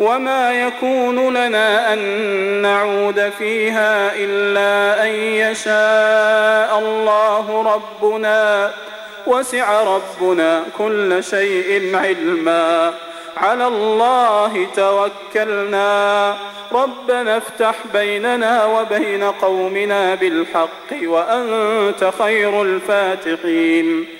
وما يكون لنا أن نعود فيها إلا أن يشاء الله ربنا وسع ربنا كل شيء علما على الله توكلنا ربنا افتح بيننا وبين قومنا بالحق وأنت خير الفاتحين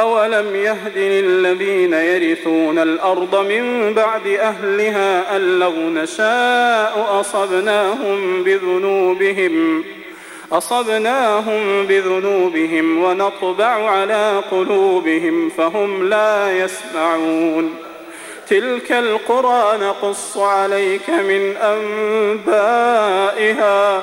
أولم يهد للذين يرثون الأرض من بعد أهلها أن لو نشاء أصبناهم بذنوبهم أصبناهم بذنوبهم ونطبع على قلوبهم فهم لا يسمعون تلك القرى نقص عليك من أنبائها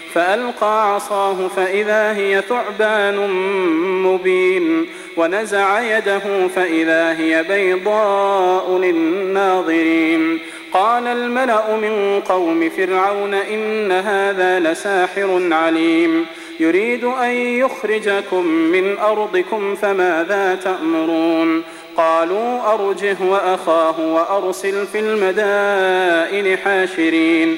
فألقى عصاه فإذا هي ثعبان مبين ونزع يده فإذا هي بيضاء للناظرين قال الملأ من قوم فرعون إن هذا لساحر عليم يريد أن يخرجكم من أرضكم فماذا تأمرون قالوا أرجه وأخاه وأرسل في المدائن حاشرين